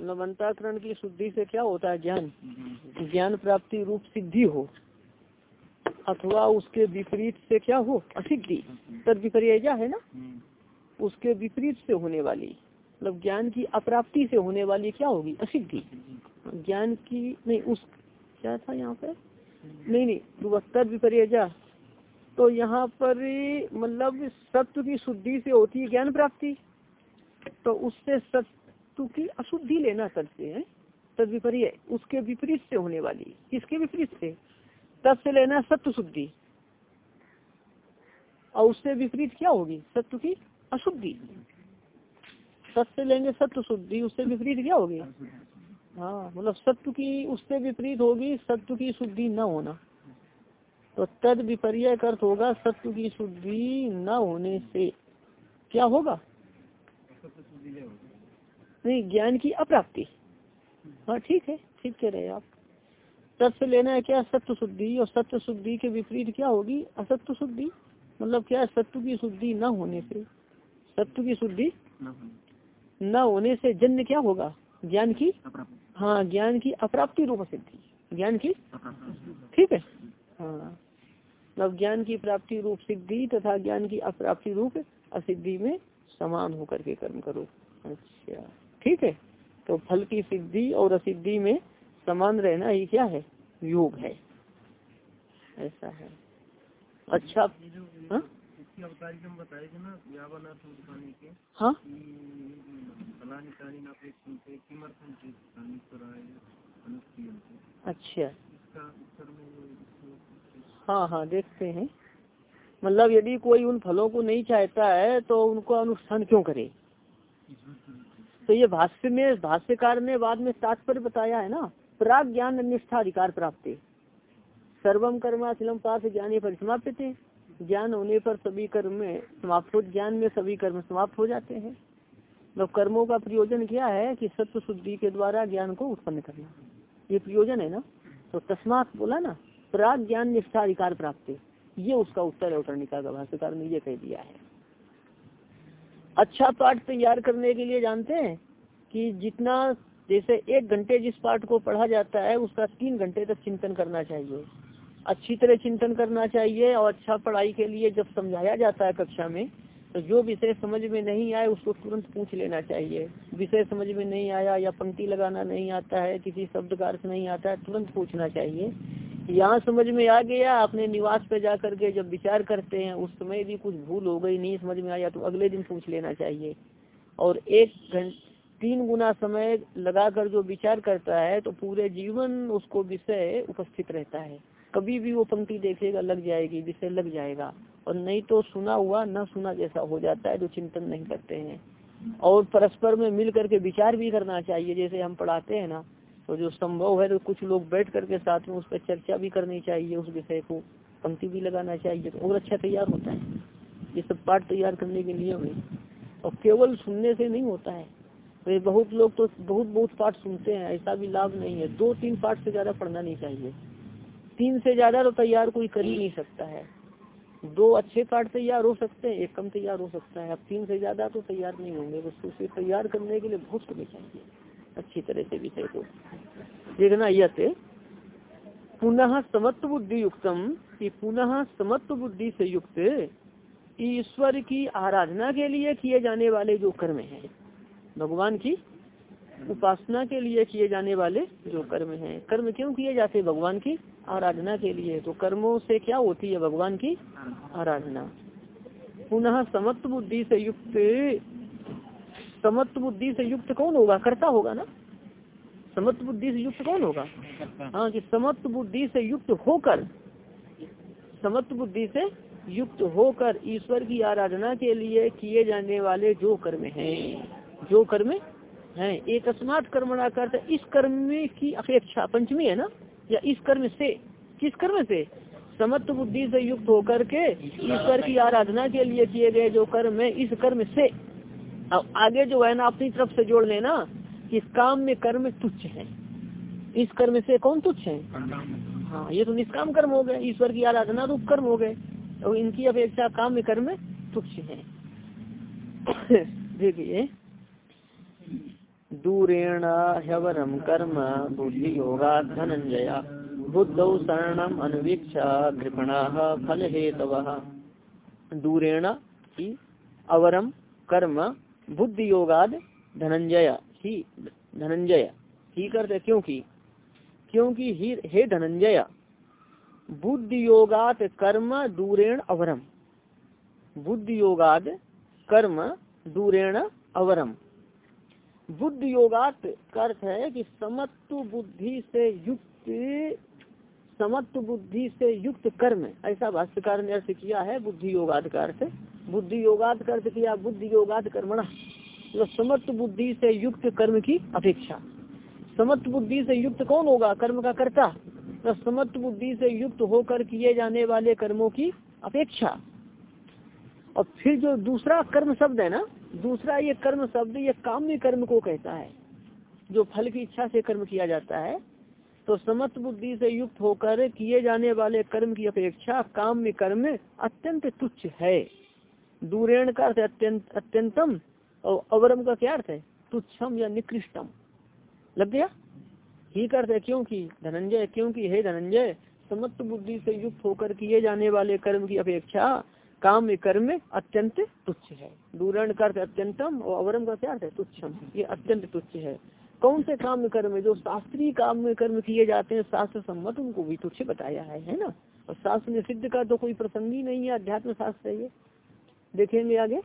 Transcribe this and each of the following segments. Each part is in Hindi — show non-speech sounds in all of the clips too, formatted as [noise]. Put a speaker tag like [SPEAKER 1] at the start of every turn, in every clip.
[SPEAKER 1] नवंताकरण की शुद्धि से क्या होता है ज्ञान? ज्ञान प्राप्ति रूप सिद्धि हो, अथवा उसके विपरीत से क्या हो? असिद्धि। तद विपर्य है ना? उसके विपरीत से होने वाली मतलब ज्ञान की अप्राप्ति से होने वाली क्या होगी? असिद्धि। ज्ञान की, नहीं, उस, क्या था यहाँ पे? नहीं नहीं तद विपर्य तो यहाँ पर मतलब सत्व की शुद्धि से होती है ज्ञान प्राप्ति। तो उससे सत्व की अशुद्धि लेना तद से है, तद विपर्य, उसके विपरीत से होने वाली। किसके विपरीत से? तब से लेना सत्व शुद्धि। और उससे विपरीत क्या होगी? सत्व की अशुद्धि। सत्य लेंगे सत्य शुद्धि, उससे विपरीत क्या होगी? हाँ मतलब सत्य की उससे विपरीत होगी सत्य की शुद्धि न होना। तो तद विपर्य अर्थ होगा सत्य की शुद्धि न होने से। क्या होगा? नहीं ज्ञान की अप्राप्ति। हाँ ठीक है ठीक कह रहे आप। तत्व लेना है क्या? सत्य शुद्धि। और सत्य शुद्धि के विपरीत क्या होगी? असत्य शुद्धि। मतलब क्या सत्व की शुद्धि न होने से। सत्व की शुद्धि न होने से जन्य क्या होगा? ज्ञान की? हाँ ज्ञान की अप्राप्ति रूप सिद्धि। ज्ञान की? ठीक हाँ। मतलब ज्ञान की प्राप्ति रूप सिद्धि तथा ज्ञान की अप्राप्ति रूप असिद्धि में समान होकर के कर्म करो। अच्छा। ठीक है? तो फल की सिद्धि और असिद्धि में समान रहना ही क्या है? योग है। ऐसा है। अच्छा। हाँ? हाँ? अच्छा। हाँ हाँ देखते हैं। मतलब यदि कोई उन फलों को नहीं चाहता है तो उनको अनुष्ठान क्यों करे? तो ये भाष्य में, भाष्यकार ने बाद में तात्पर्य बताया है ना, प्राग ज्ञान निष्ठा अधिकार प्राप्त। सर्वम कर्माचलम पाठ ज्ञान परिसमाप्त थे। ज्ञान होने पर सभी कर्म में समाप्त हो, ज्ञान में सभी कर्म समाप्त हो जाते हैं। तो कर्मों का प्रयोजन क्या है कि सत्य शुद्धि के द्वारा ज्ञान को उत्पन्न करना। ये प्रयोजन है ना? तो तस्मात बोला ना प्राग ज्ञान निष्ठा अधिकार प्राप्त। ये उसका उत्तर है उत्तरनिका का भाष्यकार ने ये कह दिया है। अच्छा पाठ तैयार करने के लिए जानते हैं कि जितना, जैसे एक घंटे जिस पाठ को पढ़ा जाता है, उसका तीन घंटे तक चिंतन करना चाहिए। अच्छी तरह चिंतन करना चाहिए और अच्छा पढ़ाई के लिए जब समझाया जाता है कक्षा में तो जो विषय समझ में नहीं आए, उसको तुरंत पूछ लेना चाहिए। विषय समझ में नहीं आया या पंक्ति लगाना नहीं आता है, किसी शब्द का अर्थ नहीं आता है, तुरंत पूछना चाहिए। यहाँ समझ में आ गया, अपने निवास पे जा करके जब विचार करते हैं, उस समय भी कुछ भूल हो गई, नहीं समझ में आया तो अगले दिन पूछ लेना चाहिए। और एक घंटे तीन गुना समय लगाकर जो विचार करता है तो पूरे जीवन उसको विषय उपस्थित रहता है। कभी भी वो पंक्ति देखेगा, लग जाएगी, विषय लग जाएगा। और नहीं तो सुना हुआ, न सुना जैसा हो जाता है, जो चिंतन नहीं करते हैं। और परस्पर में मिल करके विचार भी करना चाहिए, जैसे हम पढ़ाते हैं ना तो जो संभव है तो कुछ लोग बैठ करके साथ में उस पर चर्चा भी करनी चाहिए, उस विषय को। पंक्ति भी लगाना चाहिए तो और अच्छा तैयार होता है। ये सब पाठ तैयार करने के लिए हुए। और केवल सुनने से नहीं होता है। तो बहुत लोग तो बहुत बहुत पाठ सुनते हैं, ऐसा भी लाभ नहीं है। दो, तीन पाठ से ज़्यादा पढ़ना नहीं चाहिए। तीन से ज़्यादा तो तैयार कोई कर ही नहीं सकता है। दो अच्छे पाठ तैयार हो सकते हैं, एक कम तैयार हो सकता है। अब तीन से ज़्यादा तो तैयार नहीं होंगे। बस उसे तैयार करने के लिए बहुत करनी चाहिए। अच्छी तरह से विषय को। देखना यत पुनः समत्व बुद्धि युक्तम, कि पुनः समत्व बुद्धि से युक्त ईश्वर की आराधना के लिए किए जाने वाले जो कर्म हैं, भगवान की उपासना के लिए किए जाने वाले जो कर्म हैं। कर्म क्यों किए जाते भगवान की आराधना के लिए। तो कर्मों से क्या होती है? भगवान की आराधना। पुनः समत्व बुद्धि से युक्त समत्व बुद्धि से युक्त कौन होगा? करता होगा ना? समत्व बुद्धि से युक्त कौन होगा? हाँ कि समत्व बुद्धि से युक्त होकर समत्व बुद्धि से युक्त होकर ईश्वर की आराधना के लिए किए जाने वाले जो कर्म हैं जो कर्म हैं एक अस्मात कर्मणा करते इस कर्म की अपेक्षा पंचमी है ना? या इस कर्म से किस कर्म से? समत्व बुद्धि से युक्त होकर के ईश्वर की आराधना के लिए किए गए जो कर्म है इस कर्म से। अब आगे जो है ना अपनी तरफ़ से जोड़ लेना कि इस काम में कर्म तुच्छ है। इस कर्म से कौन तुच्छ है? हाँ ये तो निष्काम कर्म हो गए ईश्वर की आराधना तो कर्म हो गए और इनकी अपेक्षा काम्य कर्म तुच्छ है। देखिए दूरेण ह्यवरम कर्म बुद्धि योगा धनंजया बुद्ध शरणम अनुवीक्षा कृपणा फल हेतव दूरेण अवरम कर्म बुद्धि योगाद धनंजय, ही धनंजय। ही करते क्योंकि? क्योंकि ही, हे धनंजय बुद्धि योगात कर्म दूरेण अवरम। बुद्धि योगाद कर्म दूरेण अवरम। बुद्धि योगात अर्थ है कि समत्व बुद्धि से युक्त समत्व बुद्धि से युक्त कर्म। ऐसा भाष्यकार ने अर्थ किया है बुद्धि योगाद का अर्थ बुद्धि योगाद का अर्थ किया, बुद्धि कर्मणा मतलब समत्व बुद्धि से युक्त कर्म की अपेक्षा। समत्व बुद्धि से युक्त कौन होगा? कर्म का कर्ता। तो समत्व बुद्धि से युक्त होकर किए जाने वाले कर्मों की अपेक्षा। और फिर जो दूसरा कर्म शब्द है ना, दूसरा ये कर्म शब्द, ये काम्य कर्म को कहता है। जो फल की इच्छा से कर्म किया जाता है तो समत्व बुद्धि से युक्त होकर किए जाने वाले कर्म की अपेक्षा काम में कर्म अत्यंत तुच्छ है। दूरेण का अर्थ अत्यंत, अत्यंतम और अवरम का क्या अर्थ है? तुच्छम या निकृष्टम। लग गया? ही करते है क्योंकि धनंजय, क्योंकि हे धनंजय समत्व बुद्धि से युक्त होकर किए जाने वाले कर्म की अपेक्षा काम कर्म अत्यंत तुच्छ है। दूरण अर्थ अत्यंतम और अवरम का क्या अर्थ है? तुच्छम। ये अत्यंत तुच्छ है। कौन से काम कर्म जो शास्त्रीय काम कर्म किए जाते हैं, शास्त्र सम्मत उनको भी तुच्छ बताया है है ना? और शास्त्र में सिद्ध का तो कोई प्रसंग ही नहीं है, अध्यात्म शास्त्र है ये। देखेंगे आगे।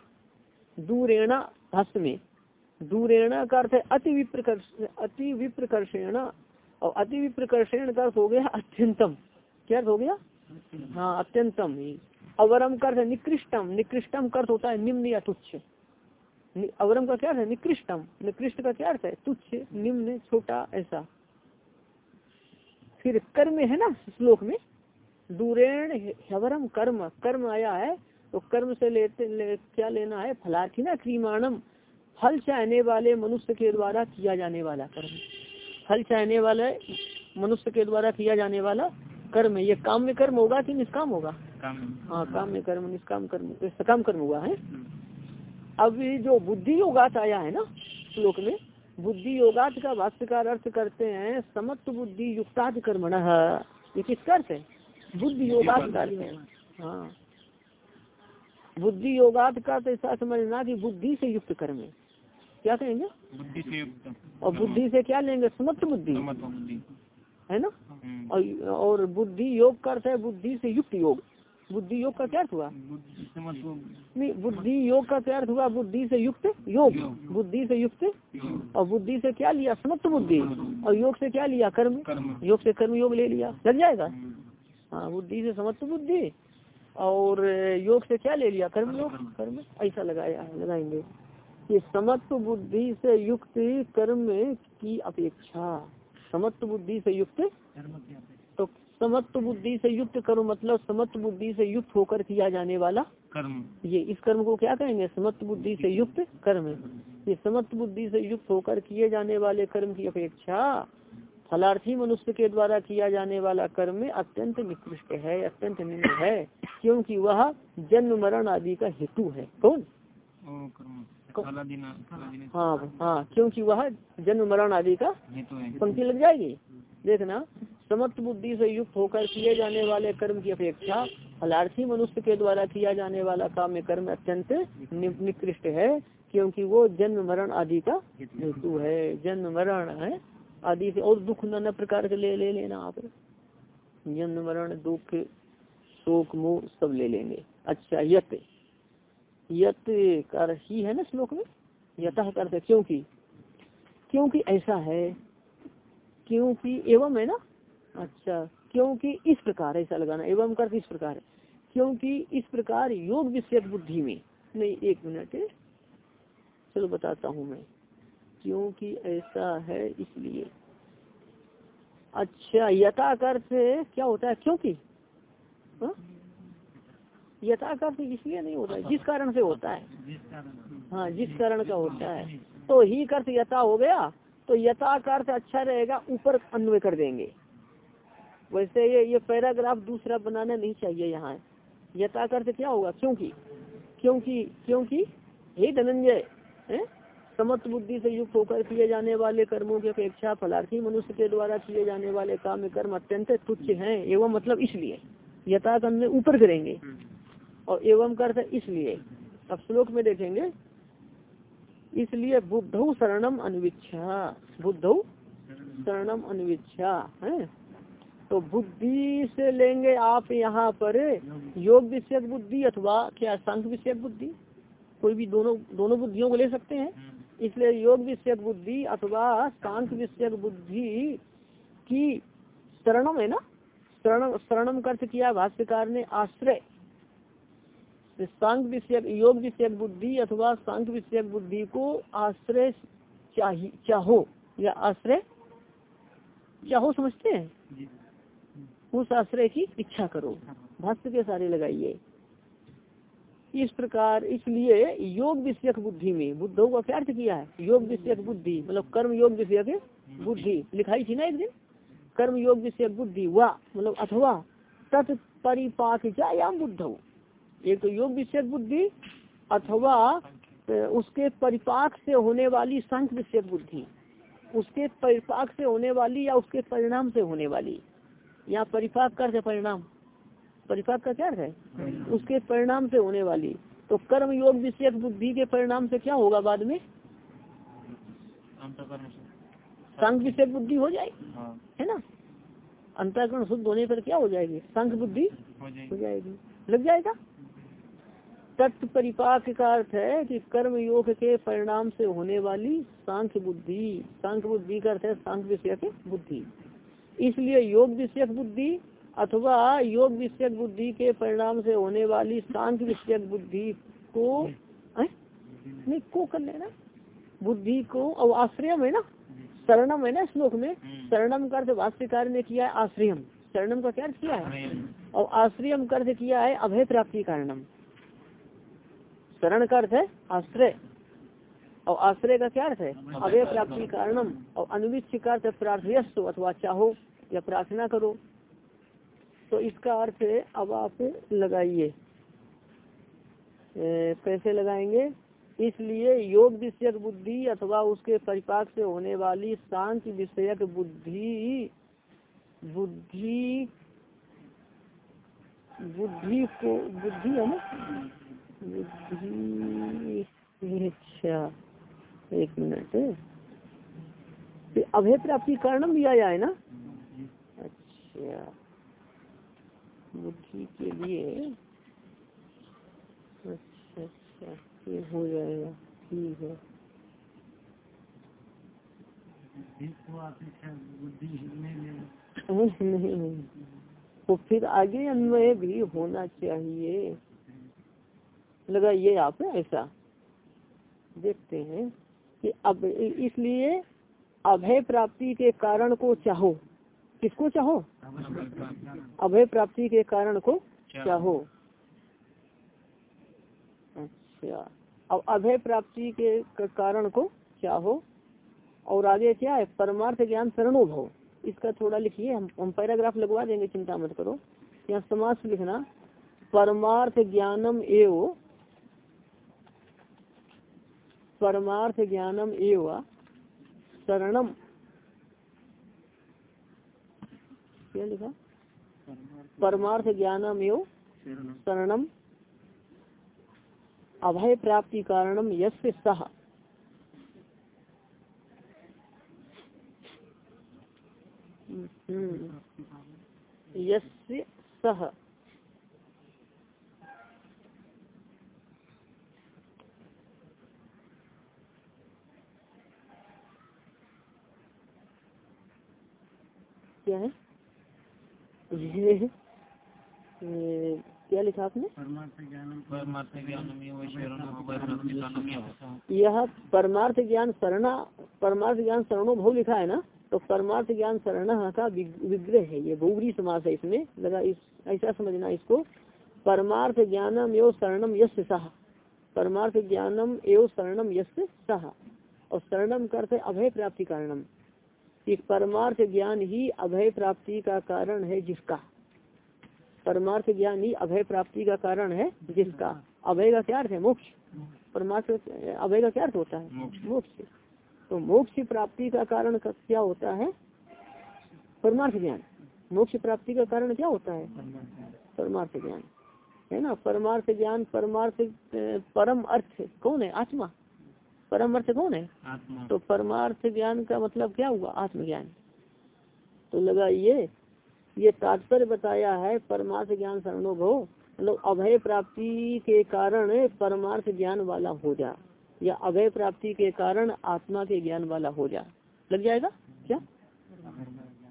[SPEAKER 1] दूरेणा हस्त में। दूरेणा का अर्थ है अति विप्रकर्ष, अति विप्रकर्षेण। और अति विप्रकर्षेण का अर्थ हो गया अत्यंतम। क्या अर्थ हो गया? हाँ अत्यंतम ही। अवरम कर्थ निकृष्टम। निकृष्टम कर्थ होता है निम्न या तुच्छ। अवरम का क्या अर्थ है? निकृष्टम। निकृष्ट का क्या अर्थ है? तुच्छ निम्न छोटा ऐसा। फिर कर्म है ना श्लोक में? दूरेण हवरम कर्म। कर्म आया है तो कर्म से लेते ले, क्या लेना है? फलार्थी ना क्रीमाणम फल चाहने वाले मनुष्य के द्वारा किया जाने वाला कर्म। फल चाहने वाले मनुष्य के द्वारा किया जाने वाला कर्म। ये काम में कर्म होगा कि निष्काम होगा? हाँ काम में कर्म निष्काम कर्म सकाम कर्म हुआ है। अब जो बुद्धि योगात आया है ना श्लोक में बुद्धि योगात का भाष्यकार अर्थ करते हैं समत्व बुद्धि युक्ताद कर्मण। ये किसका अर्थ है? बुद्धि योगात का अर्थ है। हाँ। बुद्धि योगात का तो ऐसा समझना कि बुद्धि से युक्त कर्म है। क्या कहेंगे?
[SPEAKER 2] बुद्धि से युक्त।
[SPEAKER 1] और बुद्धि से क्या लेंगे? समत्व बुद्धि। है ना?
[SPEAKER 2] हम्म।
[SPEAKER 1] और, और बुद्धि योग का अर्थ है बुद्धि से युक्त योग। बुद्धि योग का क्या अर्थ हुआ नहीं बुद्धि योग का क्या अर्थ हुआ? बुद्धि से युक्त योग। बुद्धि से युक्त और बुद्धि से क्या लिया? समत्व बुद्धि। और योग से क्या लिया? कर्म। योग से कर्म योग ले लिया। लग जाएगा?
[SPEAKER 2] हम्म।
[SPEAKER 1] हाँ बुद्धि से समत्व बुद्धि। और योग से क्या ले लिया? कर्म योग? कर्म। ऐसा लगाया लगाएँगे। कि समत्व बुद्धि से युक्त कर्म की अपेक्षा। समत्व बुद्धि से युक्त तो समत्व बुद्धि से युक्त कर्म मतलब समत्व बुद्धि से युक्त होकर किया जाने वाला
[SPEAKER 2] कर्म।
[SPEAKER 1] ये इस कर्म को क्या कहेंगे? समत्व बुद्धि से युक्त कर्म। ये समत्व बुद्धि से युक्त होकर किए जाने वाले कर्म की अपेक्षा फलार्थी मनुष्य के द्वारा किया जाने वाला कर्म में अत्यंत निकृष्ट है अत्यंत निम्न है क्योंकि वह जन्म मरण आदि का हेतु है। कौन? हाँ हाँ क्योंकि वह जन्म मरण आदि का पंक्ति लग जाएगी। देखना समत्व बुद्धि से युक्त होकर किए जाने वाले कर्म की अपेक्षा फलार्थी मनुष्य के द्वारा किया जाने वाला काम कर्म अत्यंत निकृष्ट है, क्योंकि वो जन्म, मरण आदि का हेतु है। जन्म, मरण है, आदि से और दुख नाना प्रकार के ले ले लेना आप। जन्म, मरण, दुख, शोक, मोह सब ले लेंगे। अच्छा यत। यत कर ही है ना श्लोक में? यतः करते क्योंकि क्योंकि ऐसा है, क्योंकि एवं है ना? अच्छा क्योंकि इस प्रकार ऐसा लगाना एवं कर इस प्रकार क्योंकि इस प्रकार योग विषय बुद्धि में, नहीं, एक मिनट, चलो बताता हूँ मैं। क्योंकि ऐसा है इसलिए। अच्छा यथा अर्थ क्या होता है? क्योंकि? हाँ? यथा अर्थ इसलिए नहीं होता है, जिस कारण से होता है। हाँ जिस कारण का होता है। तो ही अर्थ यथा हो गया तो यथा अर्थ अच्छा रहेगा, ऊपर अन्वय कर देंगे। वैसे ये ये पैराग्राफ दूसरा बनाना नहीं चाहिए यहाँ। यथा अर्थ क्या होगा? क्योंकि क्योंकि क्योंकि हे धनंजय समस्त बुद्धि से युक्त होकर किए जाने वाले कर्मों की अपेक्षा फलार्थी मनुष्य के द्वारा किए जाने वाले काम कर्म अत्यंत तुच्छ हैं, एवं मतलब इसलिए। यथा में ऊपर करेंगे और एवं कर इसलिए। अब श्लोक में देखेंगे। इसलिए बुद्ध शरणम अनविच्छा बुद्ध शरणम अनुविच्छा है? तो बुद्धि से लेंगे आप यहाँ पर योग विषय बुद्धि अथवा क्या सांख विषय बुद्धि? कोई भी दोनों दोनों बुद्धियों को ले सकते हैं। इसलिए योग विषयक बुद्धि अथवा सांख विषयक बुद्धि की शरणम है ना? शरणम शरणम अर्थ किया भाष्यकार ने आश्रय। सांख विषयक योग विषयक बुद्धि अथवा सांख विषयक बुद्धि को आश्रय चाहिए चाहो या आश्रय चाहो समझते हैं? उस आश्रय की इच्छा करो। भाष्य के सारे लगाइए। इस प्रकार, इसलिए योग विषयक बुद्धि में, बुद्धों का क्या अर्थ किया है? योग विषयक बुद्धि मतलब कर्म योग विषयक बुद्धि। लिखाई थी ना एक दिन? कर्म योग विषयक बुद्धि, व मतलब अथवा तत्परिपाक जायाम बुद्ध। एक तो योग विषयक बुद्धि, अथवा उसके परिपाक से होने वाली संख विषयक बुद्धि। उसके परिपाक से होने वाली या उसके परिणाम से होने वाली। यहाँ परिपाक कर परिणाम। परिपाक का क्या है? उसके परिणाम से होने वाली। तो कर्म योग विषय बुद्धि के परिणाम से क्या होगा बाद में? संघ विषय बुद्धि हो जाएगी। हाँ। है ना? अंतरकरण शुद्ध होने पर क्या हो जाएगी? संघ बुद्धि हो जाएगी। लग जाएगा? तत्व परिपाक का अर्थ है कि कर्म योग के परिणाम से होने वाली सांख्य बुद्धि। सांख्य बुद्धि का अर्थ है सांख्य विषय बुद्धि। इसलिए योग विषयक बुद्धि अथवा योग विषयक बुद्धि के परिणाम से होने वाली शांत विषयक बुद्धि को नहीं को कर लेना। बुद्धि को और आश्रयम है ना? शरणम है ना श्लोक में? शरणम का अर्थ भाष्यकार ने किया है आश्रयम। शरणम का क्या अर्थ किया है? और आश्रयम का अर्थ किया है अभय प्राप्ति कारणम। शरण का अर्थ है आश्रय। और आश्रय का क्या अर्थ है? अभय प्राप्ति कारणम। और अनुविच्छ का अर्थ प्रार्थयस्व अथवा चाहो। या प्रार्थना करो तो इसका अर्थ अब आप लगाइए। कैसे लगाएँगे? इसलिए योग विषयक बुद्धि अथवा उसके परिपाक से होने वाली शांत विषयक बुद्धि बुद्धि बुद्धि को, बुद्धि है ना? बुद्धि अच्छा एक मिनट। अभय प्राप्ति कारणम आया है ना? अच्छा बुद्धि के लिए अच्छा अच्छा ये हो जाएगा, ठीक है। नहीं नहीं। तो फिर आगे अन्वय भी होना चाहिए। लगाइए आप ऐसा। देखते हैं कि अब इसलिए अभय प्राप्ति के कारण को चाहो। किसको चाहो? अभय प्राप्ति के कारण को चाहो। अच्छा। अब अभय प्राप्ति के कारण को चाहो। और आगे क्या है? परमार्थ ज्ञान शरणो भव इसका थोड़ा लिखिए हम हम पैराग्राफ लगवा देंगे चिंता मत करो। यहाँ समाज लिखना। परमार्थ ज्ञानम एव। परमार्थ ज्ञानम एव। शरणम। क्या लिखा? परमार्थ ज्ञानम एवं शरणम अभय प्राप्ति कारणम यश सह सह क्या है? क्या लिखा आपने? यह परमार्थ ज्ञान शरणा परमार्थ ज्ञान शरणो भव लिखा है ना? तो परमार्थ ज्ञान शरण का विग्रह है ये बहुबरी समास है इसमें। लगा इस ऐसा समझना इसको। परमार्थ ज्ञानम एवं शरणम यश सह परमार्थ ज्ञानम एवं शरणम यश सह और शरणम करते अभय प्राप्ति कारणम। कि परमार्थ ज्ञान ही अभय प्राप्ति का कारण है जिसका। परमार्थ ज्ञान ही अभय प्राप्ति का कारण है जिसका। अभय का क्या अर्थ है? मोक्ष। परमार्थ अभय का क्या अर्थ होता है? मोक्ष। तो मोक्ष प्राप्ति का कारण क्या होता है? परमार्थ ज्ञान। मोक्ष प्राप्ति का कारण क्या होता है? परमार्थ ज्ञान। है ना? परमार्थ ज्ञान परमार्थ परम अर्थ कौन है? आत्मा। परम अर्थ कौन है? तो परमार्थ ज्ञान का मतलब क्या हुआ? आत्मज्ञान। तो लगा ये ये तात्पर्य बताया है परमार्थ ज्ञान सर्णोभव मतलब अभय प्राप्ति के कारण परमार्थ ज्ञान वाला हो जा या अभय प्राप्ति के कारण आत्मा के ज्ञान वाला हो जा। लग जाएगा? क्या?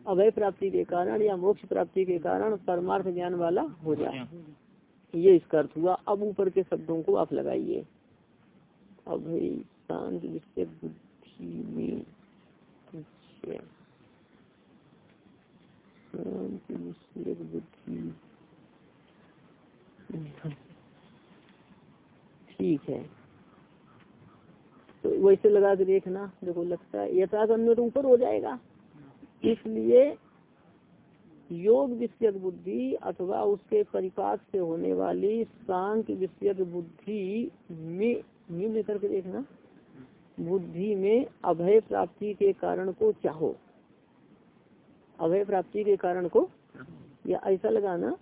[SPEAKER 1] अभय प्राप्ति के कारण या मोक्ष प्राप्ति के कारण परमार्थ ज्ञान वाला हो जाए ये इसका अर्थ हुआ। अब ऊपर के शब्दों को आप लगाइए। अभय। शांत जिससे बुद्धि में [laughs] ठीक है। तो वैसे लगा के देखना, देखो लगता है अन्य तो ऊपर हो जाएगा। इसलिए योग विषयक बुद्धि अथवा उसके परिपाक से होने वाली सांख्य विषयक बुद्धि में निम्न करके देखना। बुद्धि में अभय प्राप्ति के कारण को चाहो। अभय प्राप्ति के कारण को? या ऐसा लगाना,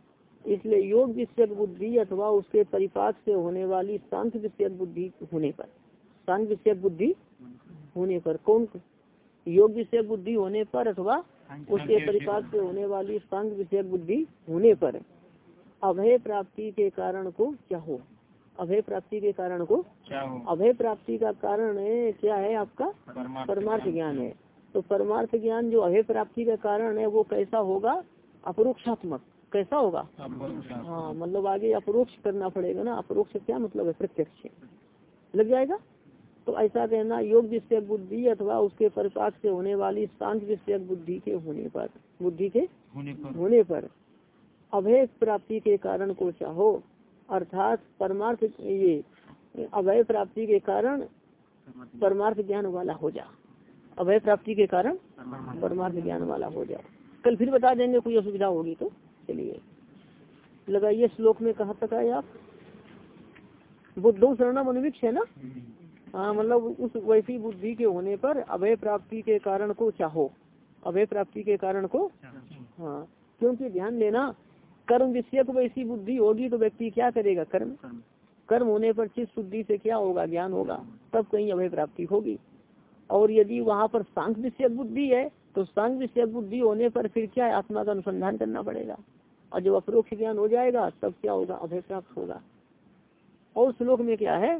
[SPEAKER 1] इसलिए योग विषयक बुद्धि अथवा उसके परिपाक से होने वाली शांत विषयक बुद्धि होने पर। शांत विषयक बुद्धि होने पर कौन? योग विषय बुद्धि होने पर अथवा उसके परिपाक से होने वाली सांग विषय बुद्धि होने पर। अभय प्राप्ति के कारण को क्या हो अभय प्राप्ति के कारण को? अभय प्राप्ति का कारण है क्या है आपका? परमार्थ ज्ञान। है। तो परमार्थ ज्ञान जो अभय प्राप्ति का कारण है वो कैसा होगा? अपरोक्षात्मक। कैसा होगा? हाँ मतलब आगे अप्रोक्ष करना पड़ेगा ना। अपरोक्ष क्या मतलब है? प्रत्यक्ष। लग जाएगा? तो ऐसा कहना योग विषय बुद्धि अथवा उसके प्रकाश से होने वाली शांत विषय बुद्धि के होने पर। बुद्धि के होने पर, होने पर। अभय प्राप्ति के कारण को चाहो। अर्थात परमार्थ ये अभय प्राप्ति के कारण परमार्थ ज्ञान वाला हो जा। अभय प्राप्ति के कारण परमार्थ ज्ञान वाला हो जा। कल फिर बता देंगे कोई असुविधा होगी तो चलिए। लगाइए श्लोक में कहा तक आए आप? बुद्धो शरणा अनुविक्ष है ना? हाँ मतलब उस वैसी बुद्धि के होने पर अभय प्राप्ति के कारण को चाहो। अभय प्राप्ति के कारण को हाँ क्योंकि ध्यान देना कर्म विषय को वैसी बुद्धि होगी तो व्यक्ति क्या करेगा कर्म? कर्म। होने पर चित्त शुद्धि से क्या होगा? ज्ञान होगा। तब कहीं अभय प्राप्ति होगी। और यदि वहाँ पर सांख विषय बुद्धि है तो सांख विषय बुद्धि होने पर फिर क्या आत्मा का अनुसंधान करना पड़ेगा। और जब अप्रोक्ष ज्ञान हो जाएगा तब क्या होगा? अभय प्राप्त होगा। और श्लोक में क्या है?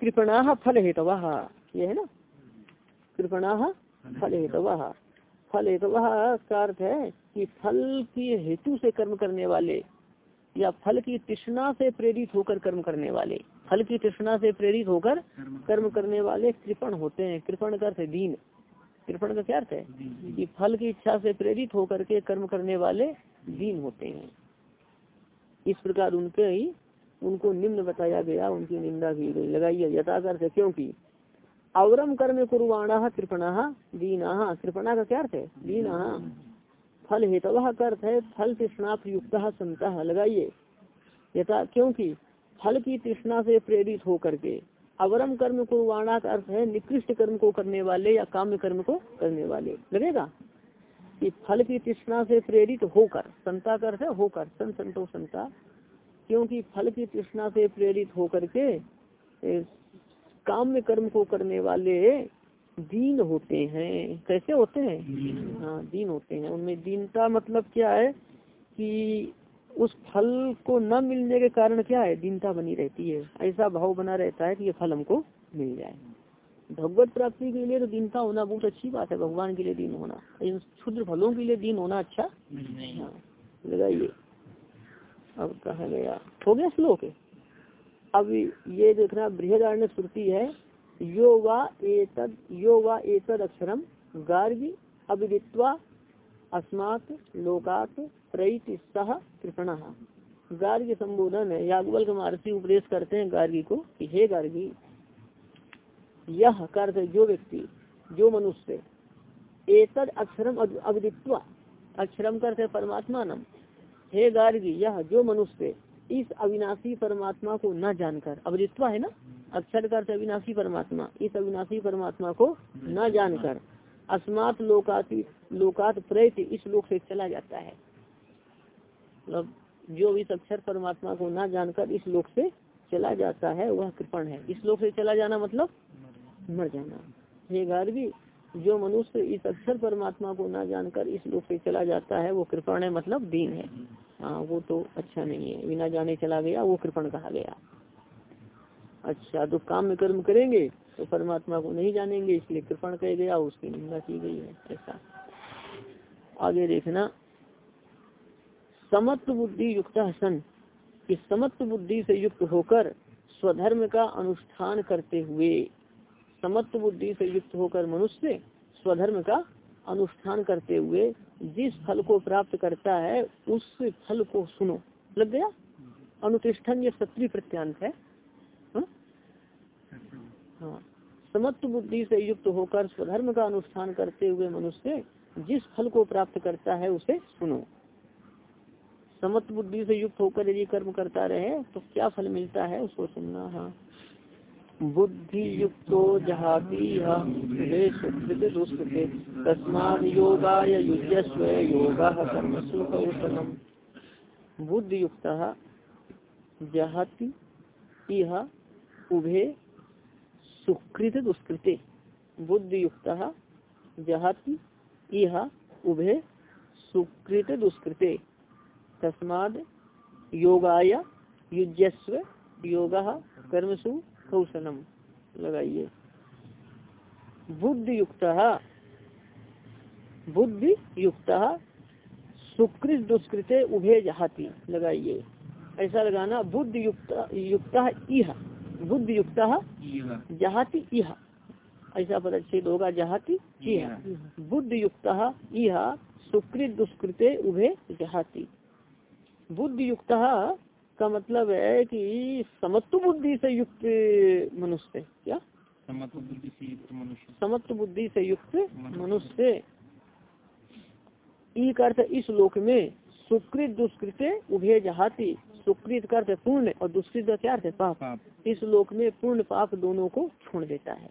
[SPEAKER 1] कृपणा फल हेतव ये है ना? कृपणा फल हेतव फल हेतव का अर्थ है कि फल की हेतु से कर्म करने वाले या फल की तृष्णा से प्रेरित होकर कर्म करने वाले फल की तृष्णा से प्रेरित होकर कर्म करने वाले। कृपण होते हैं। कृपण का अर्थ दीन। कृपण का क्या अर्थ है? कि फल की इच्छा से प्रेरित होकर के कर्म करने वाले दीन होते हैं। इस प्रकार उनके ही उनको निम्न बताया गया उनकी निंदा की गई। लगाइए यथाकर्थ क्योंकि अवरम कर्म कुरवाणा कृपणा दीना। कृपणा का क्या अर्थ है? दीना। फल हेतव का अर्थ है, फल तृष्णा प्रयुक्त संत। लगाइए। यथा, क्योंकि फल की तृष्णा से प्रेरित होकर के अवरम कर्म कुरवाणा का अर्थ है, निकृष्ट कर्म को करने वाले या काम्य कर्म को करने वाले। लगेगा? कि फल की तृष्णा से प्रेरित होकर, संता का अर्थ है होकर सन संतो, संता। क्योंकि फल की तृष्णा से प्रेरित होकर के काम्य कर्म को करने वाले दीन होते हैं। कैसे होते हैं? हाँ दीन होते हैं। उनमें दीनता मतलब क्या है कि उस फल को न मिलने के कारण क्या है? दीनता बनी रहती है। ऐसा भाव बना रहता है कि ये फल हमको मिल जाए। भगवत प्राप्ति के लिए तो दीनता होना बहुत अच्छी बात है। भगवान के लिए दीन होना क्षुद्र फलों के लिए दीन होना अच्छा। हाँ लगाइए। अब कहा गया हो गया श्लोक। अब ये देखना बृहदारण्य श्रुति है। यो वा एतद यो अक्षरम गार्गी अविदित्वा अस्मात लोकात प्रईत सह कृपण। गार्गी संबोधन है यागवल के महर्षि उपदेश करते हैं गार्गी को कि, हे गार्गी, यह कर्त जो व्यक्ति, जो मनुष्य, एतद अक्षरम अविदित्वा अक्षरम करते परमात्मा नम हे गार्गी, यह जो मनुष्य, इस अविनाशी परमात्मा को न जानकर अवरित्वा है ना? अक्षर का अविनाशी परमात्मा इस अविनाशी परमात्मा को न जानकर अस्मात लोकाती लोकात प्रेत इस लोक से चला जाता है। मतलब जो इस अक्षर परमात्मा को न जानकर इस लोक से चला जाता है वह कृपण है। इस लोक से चला जाना मतलब मर जाना। हे गार्गी जो मनुष्य इस अक्षर परमात्मा को न जानकर इस लोक से चला जाता है वो कृपण है मतलब दीन है। हाँ वो तो अच्छा नहीं है। बिना जाने चला गया वो कृपण कहा गया। अच्छा तो काम में कर्म करेंगे तो परमात्मा को नहीं जानेंगे इसलिए कृपण कह गया उसकी निंदा की गई है ऐसा। आगे देखना समत्व बुद्धि युक्त सन इस समत्व बुद्धि से युक्त होकर स्वधर्म का अनुष्ठान करते हुए समत्व बुद्धि से युक्त होकर मनुष्य स्वधर्म का अनुष्ठान करते हुए जिस फल को प्राप्त करता है उस फल को सुनो। लग गया? अनुतिष्ठन ये सत्री प्रत्यांत है हाँ, हाँ। समत्व बुद्धि से युक्त होकर स्वधर्म का अनुष्ठान करते हुए मनुष्य जिस फल को प्राप्त करता है उसे सुनो समत्व बुद्धि से युक्त होकर यदि कर्म करता रहे तो क्या फल मिलता है उसको सुनना हाँ बुद्धि युक्तो जहाती योगाय युजस्व योगा बुद्धि युक्त जहाति इह उभे सुकृत दुष्कृते बुद्धि युक्त जहाति इह उभे सुकृत दुष्कृते तस्माद योगाय युजस्व योगा कर्मसु कौशलम। लगाइए। बुद्धि युक्त बुद्धि युक्त सुकृत दुष्कृते उभे जहाती। लगाइए। ऐसा लगाना बुद्धि युक्त युक्त इह। बुद्धि युक्त जहाती इह। ऐसा पदच्छेद होगा जहाती इह। बुद्धि युक्त इह सुकृत दुष्कृते उभे जहाती। बुद्धि युक्त का मतलब है कि समत्व बुद्धि से युक्त मनुष्य क्या?
[SPEAKER 2] समत्व बुद्धि से युक्त मनुष्य।
[SPEAKER 1] समत्व बुद्धि से युक्त मनुष्य। एक अर्थ इस लोक में सुकृत दुष्कृत उभे जहाती। सुकृत का अर्थ पूर्ण और दुष्कृत का क्या अर्थ है पाप। इस लोक में पूर्ण पाप दोनों को छोड़ देता है।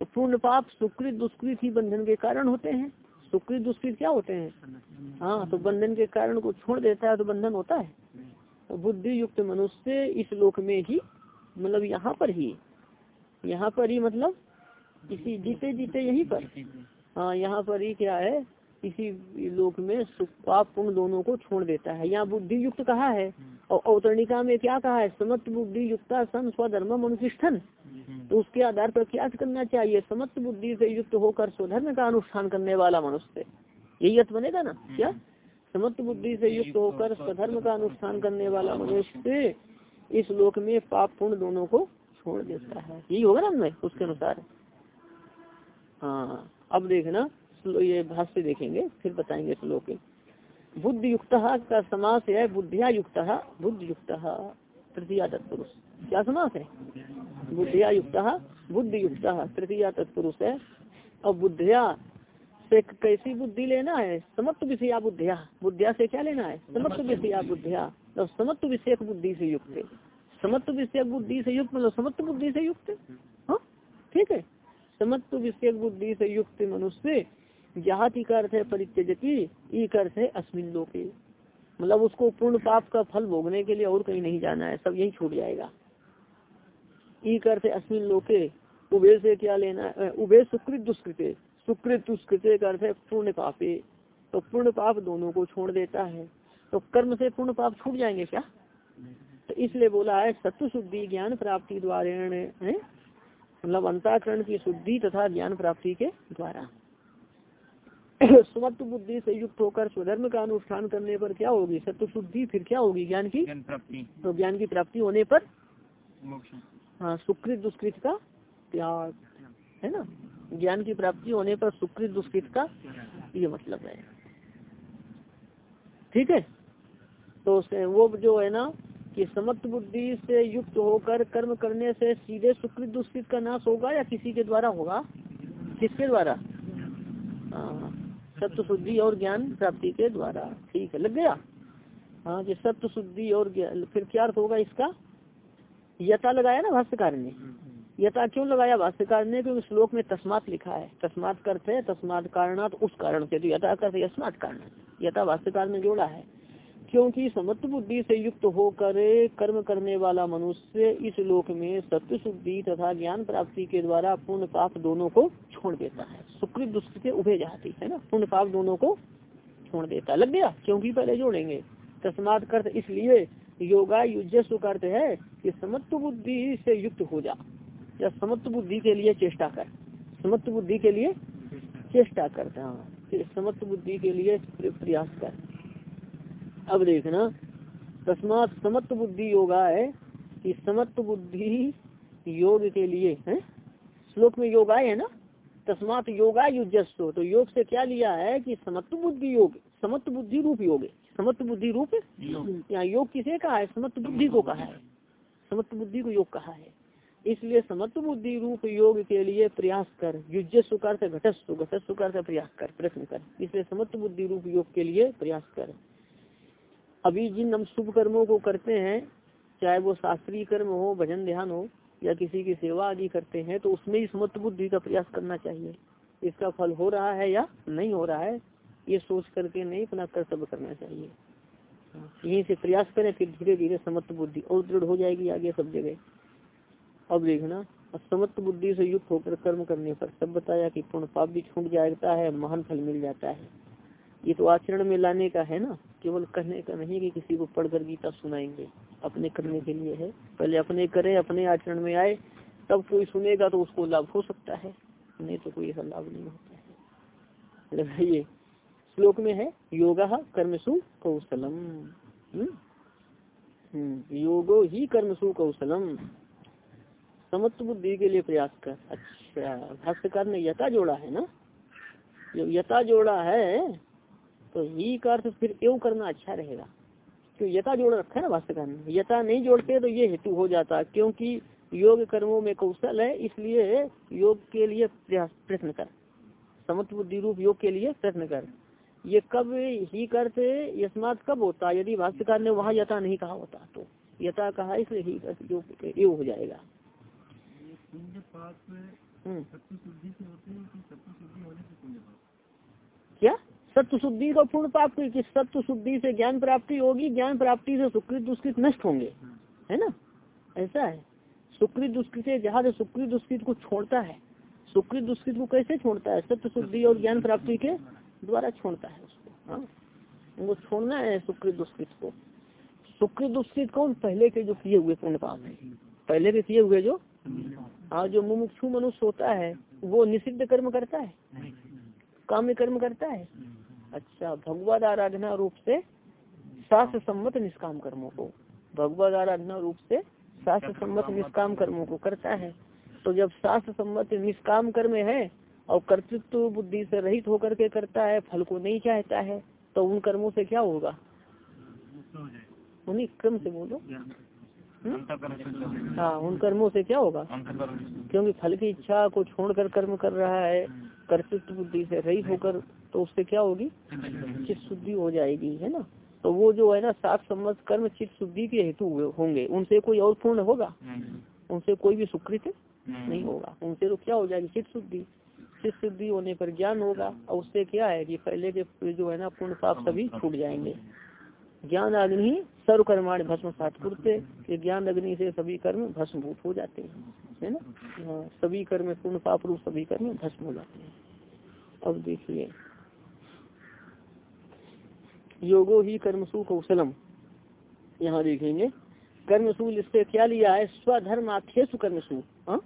[SPEAKER 1] तो पूर्ण पाप सुकृत दुष्कृत ही बंधन के कारण होते हैं। सुकृत दुष्कृत क्या होते हैं? हाँ तो बंधन के कारण को छोड़ देता है तो बंधन होता है। तो बुद्धि युक्त मनुष्य इस लोक में ही मतलब यहाँ पर ही यहाँ पर ही मतलब इसी जीते जीते यहीं पर। हाँ यहाँ पर ही क्या है? इसी लोक में सुख पाप पुण्य दोनों को छोड़ देता है। यहाँ बुद्धि युक्त कहा है और अवतरणिका में क्या कहा है? समस्त बुद्धि युक्त सन स्वधर्म अनुष्ठन तो उसके आधार पर क्या करना चाहिए? समस्त बुद्धि से युक्त होकर स्वधर्म का अनुष्ठान करने वाला मनुष्य। यही अर्थ बनेगा ना? क्या? समस्त बुद्धि से युक्त होकर स्वधर्म का अनुष्ठान करने वाला मनुष्य इस लोक में पाप पुण्य दोनों को छोड़ देता है। यही होगा ना उसके अनुसार। हाँ। अब देखना ये भाष्य देखेंगे, फिर बताएँगे श्लोक। बुद्ध युक्त का समास है बुद्धिया युक्त बुद्ध युक्त तृतीया तत्पुरुष। क्या समास है? बुद्धिया युक्त बुद्ध युक्त तृतीया तत्पुरुष है। और बुद्धिया से कैसी बुद्धि लेना है? समत्व विषया बुद्धिया। बुद्धिया से क्या लेना है? समत्व विषया बुद्धिया। तो समत्व विषय बुद्धि से युक्त समत्व विषय बुद्धि से युक्त मतलब समत्व बुद्धि से युक्त? हाँ ठीक है। समत्व विषय बुद्धि से युक्त मनुष्य जहाती का अर्थ है परित्यजती, ई अर्थ है अस्मिन लोके। मतलब उसको पूर्ण पाप का फल भोगने के लिए और कहीं नहीं जाना है, सब यही छूट जाएगा। ई अर्थ है अस्मिन लोके उबे से क्या लेना है? उबे सुकृत दुष्कृत। सुकृत दुष्कृत अर्थ है पूर्ण पापे। तो पूर्ण पाप दोनों को छोड़ देता है। तो कर्म से पूर्ण पाप छूट जाएँगे क्या? तो इसलिए बोला है सत्य शुद्धि ज्ञान प्राप्ति द्वारा मतलब अंताकरण की शुद्धि तथा ज्ञान प्राप्ति के द्वारा। [coughs] सुमत्व बुद्धि से युक्त होकर स्वधर्म का अनुष्ठान करने पर क्या होगी? सत्य शुद्धि फिर क्या होगी? ज्ञान की?
[SPEAKER 2] प्राप्ति।
[SPEAKER 1] तो ज्ञान की प्राप्ति होने पर हाँ सुकृत दुष्कृत का त्याग है ना? ज्ञान की प्राप्ति होने पर सुकृत दुष्कृत का ये मतलब है। ठीक है? तो वो जो है ना कि समत्व बुद्धि से युक्त होकर कर्म करने से सीधे सुकृत दुष्कृत का नाश होगा या किसी के द्वारा होगा? किसके द्वारा? हाँ। सत्य शुद्धि और ज्ञान प्राप्ति के द्वारा। ठीक है, लग गया? हाँ कि सत्य शुद्धि और ज्ञान, फिर क्या अर्थ होगा इसका? यथा लगाया ना भाष्यकार ने? यथा क्यों लगाया भाष्यकार ने? क्योंकि श्लोक में तस्मात लिखा है। तस्मात करते है, तस्मात कारणात उस कारण से। तो यथा करते अस्मात कारण। यथा भाष्यकार ने जोड़ा है। क्योंकि समत्व बुद्धि से युक्त होकर कर्म करने वाला मनुष्य इस लोक में सत्य शुद्धि तथा ज्ञान प्राप्ति के द्वारा पूर्ण पाप दोनों को छोड़ देता है। सुकृत दुष्ट से उभे जाती है ना? पूर्ण पाप दोनों को छोड़ देता लग गया, क्योंकि पहले जोड़ेंगे। तस्मात कर्त इसलिए योगा युजस्व अर्थ है कि समत्व बुद्धि से युक्त हो जा। या समत्व बुद्धि के लिए चेष्टा कर। समत्व बुद्धि के लिए चेष्टा करता हाँ। समत्व बुद्धि के लिए प्रयास कर। अब देखना तस्मात समत्व बुद्धि योगा है कि समत्व बुद्धि योग के लिए है? श्लोक में योग आए है ना? तस्मात योगा युजस्व तो योग से क्या लिया है कि समत्व बुद्धि योग समत्व बुद्धि रूप योग समत्व बुद्धि रूप यहाँ योग किसे कहा है? समत्व बुद्धि को कहा है। समत्व बुद्धि को योग कहा है। इसलिए समत्व बुद्धि रूप योग के लिए प्रयास कर युज सुकार से घटस्व घटस्व सुकार से प्रयास कर प्रश्न कर। इसलिए समत्व बुद्धि रूप योग के लिए प्रयास कर। अभी जिन हम शुभ कर्मों को करते हैं, चाहे वो शास्त्रीय कर्म हो, भजन ध्यान हो, या किसी की सेवा आदि करते हैं तो उसमें ही समत्व बुद्धि का प्रयास करना चाहिए। इसका फल हो रहा है या नहीं हो रहा है, ये सोच करके नहीं, अपना कर्तव्य करना चाहिए। यहीं से प्रयास करें, फिर धीरे धीरे समत्व बुद्धि और दृढ़ हो जाएगी आगे सब जगह। अब देखना समत्व बुद्धि से युक्त होकर कर्म करने पर सब बताया कि पूर्ण पाप भी छूट जाता है, महान फल मिल जाता है। ये तो आचरण में लाने का है ना? केवल कहने का नहीं कि किसी को पढ़कर गीता सुनाएँगे। अपने करने के लिए है। पहले अपने करें अपने आचरण में आए तब कोई सुनेगा तो उसको लाभ हो सकता है। नहीं तो कोई ऐसा लाभ नहीं होता है। लगाइए श्लोक में है योगा कर्मसु कौशलम। हम्म? हम्म, योगो ही कर्मसु कौशलम। समत्व बुद्धि के लिए प्रयास कर। अच्छा भाष्यकार ने यथा जोड़ा है ना? जब यथा जोड़ा है तो ही का अर्थ फिर एवं करना अच्छा रहेगा। तो यथा जोड़ रखा है ना भाष्यकार ने? यथा नहीं जोड़ते तो ये हेतु हो जाता क्योंकि योग कर्मों में कौशल है इसलिए योग के लिए प्रश्न कर। समत्व बुद्धि रूप योग के लिए प्रश्न कर। ये कब ही करते यशमात कब होता? यदि भाष्यकार ने वहाँ यथा नहीं कहा होता तो यथा कहा इसलिए ही कर योग हो जाएगा। हम्म। क्या? सत्य शुद्धि का पूर्ण पाप की सत्य शुद्धि से ज्ञान प्राप्ति होगी, ज्ञान प्राप्ति से सुकृत दुष्कृत नष्ट होंगे। है ना? ऐसा है। सुकृत दुष्कृत से जहाँ से सुकृत दुष्कृत को छोड़ता है, सुकृत दुष्कृत को कैसे छोड़ता है? सत्य शुद्धि और ज्ञान प्राप्ति के द्वारा छोड़ता है उसको हाँ। उनको छोड़ना है सुकृत दुष्कृत को। सुकृत दुष्कृत कौन? पहले के जो किए हुए पूर्ण पाप है। पहले के किए हुए जो हाँ जो मुमुक्षु मनुष्य होता है, वो निषिद्ध कर्म करता है? काम कर्म करता है? अच्छा भगवत आराधना रूप से शास्त्र सम्मत निष्काम कर्मों को। भगवत आराधना रूप से शास्त्र सम्मत निष्काम कर्मों को करता है। तो जब शास्त्र सम्मत निष्काम कर्म है और कर्तृत्व बुद्धि से रहित होकर के करता है फल को नहीं चाहता है तो उन कर्मों से क्या होगा? उन्हीं क्रम से बोलो। हम्म? हाँ उन कर्मों से क्या होगा? क्योंकि फल की इच्छा को छोड़कर कर्म कर रहा है कर्तृत्व बुद्धि से रहित होकर तो उससे क्या होगी? चित्त शुद्धि हो जाएगी, है ना? तो वो जो है ना, सात सम्मत कर्म चित्त शुद्धि के हेतु होंगे। उनसे कोई और पूर्ण होगा? उनसे कोई भी सुकृत नहीं होगा। उनसे तो क्या हो जाएगी? चित्त शुद्धि। चित्त शुद्धि होने पर ज्ञान होगा। और उससे क्या है कि पहले के जो है ना, पूर्ण पाप सभी छूट जाएँगे। ज्ञान अग्नि सर्व कर्माण भस्म सात कुरते ज्ञान अग्नि से सभी कर्म भस्मभूत हो जाते हैं। है ना? हाँ सभी कर्म पूर्ण पाप रूप सभी कर्म भस्म हो जाते हैं। अब देखिए। योगो ही कर्मसु कौशलम। यहाँ देखेंगे। कर्मसूल इससे क्या लिया है? स्वधर्म आख्यु कर्मसु। हाँ?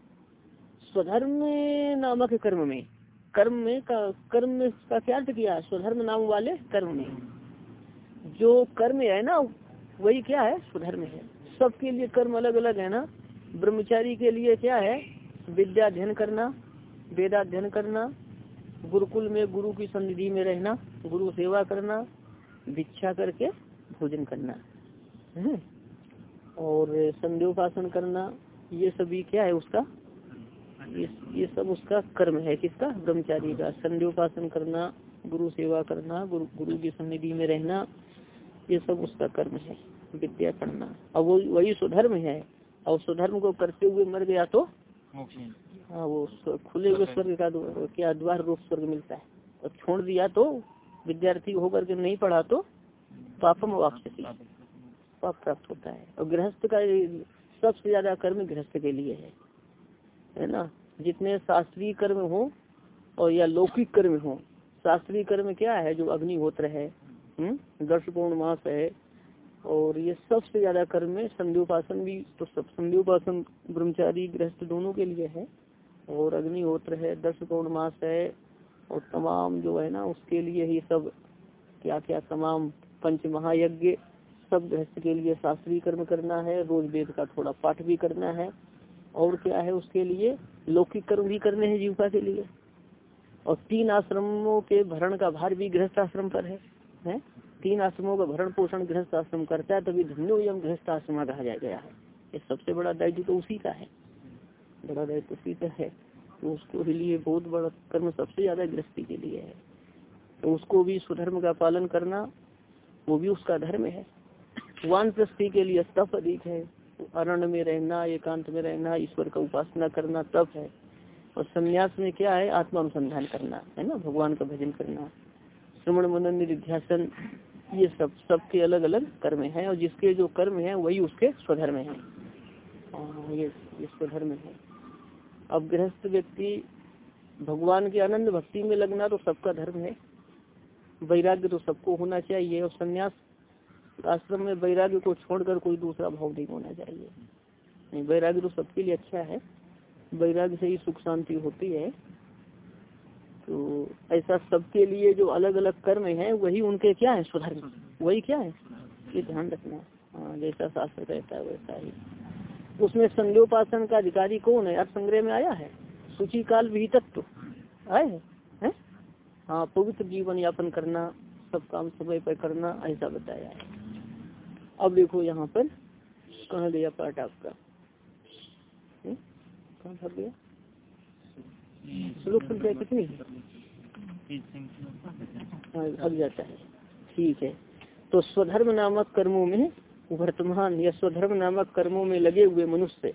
[SPEAKER 1] स्वधर्म नामक कर्म में। कर्म में का, कर्म में का क्या अर्थ किया? स्वधर्म नाम वाले कर्म में। जो कर्म है ना, वही क्या है? स्वधर्म है। सबके लिए कर्म अलग अलग है ना? ब्रह्मचारी के लिए क्या है? विद्या अध्ययन करना, वेदाध्ययन करना, गुरुकुल में गुरु की सन्निधि में रहना, गुरु सेवा करना भिक्षा करके भोजन करना है और संध्योपासन करना ये सभी क्या है उसका? ये ये सब उसका कर्म है किसका? ब्रह्मचारी का। संध्योपासन करना गुरु सेवा करना गुरु गुरु की सन्निधि में रहना ये सब उसका कर्म है विद्या पढ़ना और वो वही स्वधर्म है। और स्वधर्म को करते हुए मर गया तो?
[SPEAKER 2] हाँ
[SPEAKER 1] वो खुले हुए स्वर्ग का क्या द्वार रूप स्वर्ग मिलता है। और छोड़ दिया तो? विद्यार्थी होकर के नहीं पढ़ा तो पापम वापसी पाप प्राप्त होता है। और गृहस्थ का सबसे ज़्यादा कर्म गृहस्थ के लिए है। है ना? जितने शास्त्रीय कर्म हो और या लौकिक कर्म हो शास्त्रीय कर्म क्या है? जो अग्निहोत्र है हम्म, दर्श मास है। और ये सबसे ज़्यादा कर्म में संध्योपासन भी तो सब संध्योपासन ब्रह्मचारी गृहस्थ दोनों के लिए है। और अग्निहोत्र है दर्श मास है और तमाम जो है ना उसके लिए ही सब क्या क्या तमाम पंच महायज्ञ सब गृहस्थ के लिए शास्त्रीय कर्म करना है रोज वेद का थोड़ा पाठ भी करना है। और क्या है उसके लिए लौकिक कर्म भी करने हैं जीविका के लिए। और तीन आश्रमों के भरण का भार भी गृहस्थ आश्रम पर है, है? तीन आश्रमों का भरण पोषण गृहस्थ आश्रम करता है तभी धन्यो एवं गृहस्थ आश्रम कहा जा गया है। ये सबसे बड़ा दायित्व तो उसी का है। बड़ा दायित्व उसी का है। तो उसको लिए बहुत बड़ा कर्म सबसे ज़्यादा गृहस्थी के लिए है। तो उसको भी स्वधर्म का पालन करना वो भी उसका धर्म है। वान प्रस्थि के लिए तप अधिक है। अरण्य में रहना एकांत में रहना ईश्वर का उपासना करना तप है। और संन्यास में क्या है? आत्मा अनुसंधान करना है ना? भगवान का भजन करना श्रवण मनन निध्यासन ये सब सबके अलग अलग कर्म हैं। और जिसके जो कर्म हैं वही उसके स्वधर्म है। हाँ, ये ये स्वधर्म है। अब गृहस्थ व्यक्ति भगवान के आनंद भक्ति में लगना तो सबका धर्म है। वैराग्य तो सबको होना चाहिए और संन्यास आश्रम में वैराग्य को छोड़कर कोई दूसरा भाव नहीं होना चाहिए। नहीं, वैराग्य तो सबके लिए अच्छा है। वैराग्य से ही सुख शांति होती है। तो ऐसा सबके लिए जो अलग अलग कर्म है, वही उनके क्या है? सुधर्म वही क्या है? ये ध्यान रखना। हाँ जैसा शास्त्र कहता है, वैसा ही। उसमें संध्योपासन का अधिकारी कौन है? अर्थ संग्रह में आया है। सूची काल भी तत्व आए है, है? पवित्र जीवन यापन करना सब काम समय पर करना ऐसा बताया है। अब देखो यहाँ पर कहा गया पाठ आपका? कहाँ गया श्लोक संख्या कितनी हाँ, अब जाता है। ठीक है। तो स्वधर्म नामक कर्मों में वर्तमान या स्वधर्म नामक कर्मों में लगे हुए मनुष्य।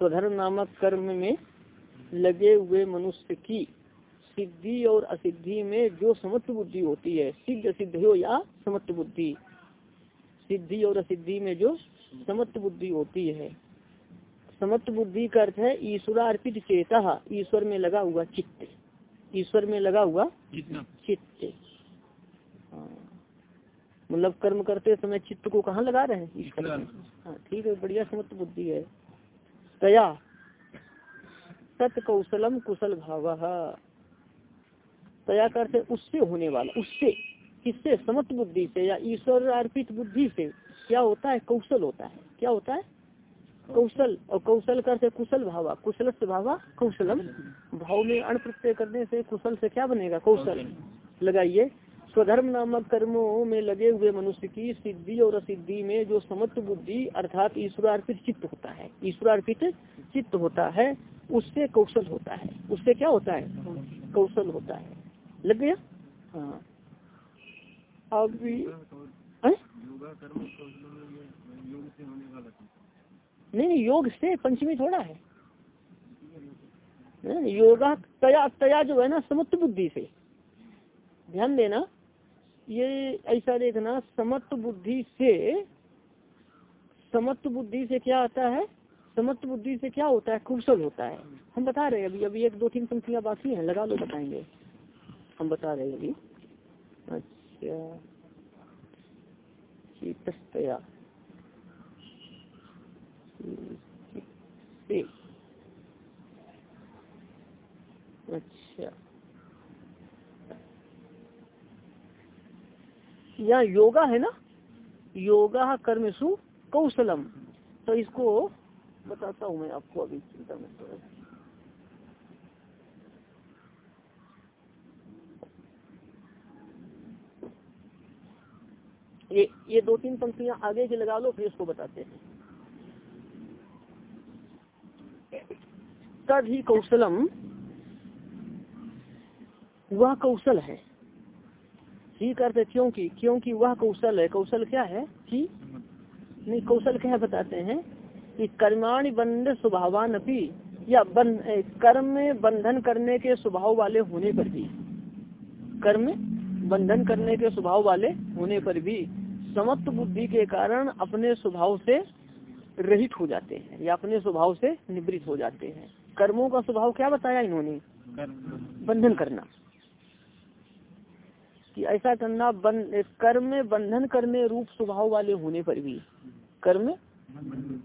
[SPEAKER 1] स्वधर्म नामक कर्म में लगे हुए मनुष्य की सिद्धि और असिद्धि में जो समत्व बुद्धि होती है सिद्ध सिद्ध हो या समत्व बुद्धि सिद्धि और असिद्धि में जो समत्व बुद्धि होती है। समत्व बुद्धि का अर्थ है ईश्वरार्पित चेता ईश्वर में लगा हुआ चित्त ईश्वर में लगा हुआ चित्त। हाँ। मतलब कर्म करते समय चित्त को कहाँ लगा रहे हैं? ईश्वर हाँ ठीक है बढ़िया समत्व बुद्धि है। तया। सत कौशलम कुशल भाव। तया का अर्थ है उससे होने वाला उससे किससे? समत्व बुद्धि से या ईश्वर अर्पित बुद्धि से। क्या होता है? कौशल होता है। क्या होता है? कौशल। और कौशल का अर्थ है कुशल भावा। कुशल से भावा कौशलम। भाव में अण प्रत्यय करने से कुशल से क्या बनेगा? कौशल। लगाइए। स्वधर्म नामक कर्मों में लगे हुए मनुष्य की सिद्धि और असिद्धि में जो समत्व बुद्धि अर्थात ईश्वरार्पित चित्त होता है, ईश्वरार्पित चित्त होता है, उससे कौशल होता है। उससे क्या होता है? कौशल होता है। लग गया? हाँ। अब नहीं नहीं, योग से पंचमी थोड़ा है। योगा तया तया जो है ना, समत्व बुद्धि से। ध्यान देना। ये ऐसा देखना, समत्व बुद्धि से, समत्व बुद्धि से क्या आता है? समत्व बुद्धि से क्या होता है? कुशल होता है। हम बता रहे हैं अभी अभी एक दो तीन पंक्तियाँ बाकी हैं, लगा लो, बताएँगे। हम बता रहे हैं अभी। अच्छा। अच्छा। यहाँ योगा है ना? योगा कर्मसु कौशलम। तो इसको बताता हूँ मैं आपको अभी चिंता में ये ये दो तीन पंक्तियाँ आगे की लगा लो, फिर इसको बताते हैं। तद ही कौशलम, वह कौशल है। ही करते क्योंकि क्योंकि वह कौशल है। कौशल क्या है? कि नहीं कौशल क्या बताते हैं? कि कर्माणि बंध स्वभावान अपनी या बन, कर्म में बंधन करने के स्वभाव वाले होने पर भी। कर्म बंधन करने के स्वभाव वाले होने पर भी समत्व बुद्धि के कारण अपने स्वभाव से रहित हो जाते हैं या अपने स्वभाव से निवृत्त हो जाते हैं। कर्मों का स्वभाव क्या बताया इन्होंने? बंधन करना। कि ऐसा करना बन, कर्म में बंधन करने रूप स्वभाव वाले होने पर भी। कर्म